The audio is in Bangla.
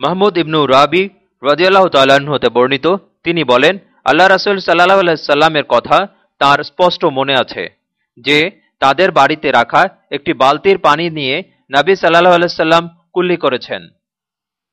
মাহমুদ ইবনু রাবি রাজিয়াল্লাহ তাল্লাহ্ন হতে বর্ণিত, তিনি বলেন, আল্লাহ রাসুল সাল্লাহ সাল্লামের কথা তার স্পষ্ট মনে আছে, যে তাদের বাড়িতে রাখা একটি বালতির পানি নিয়ে নাবী সাল্লাহ আলাইসাল্লাম কুল্লি করেছেন।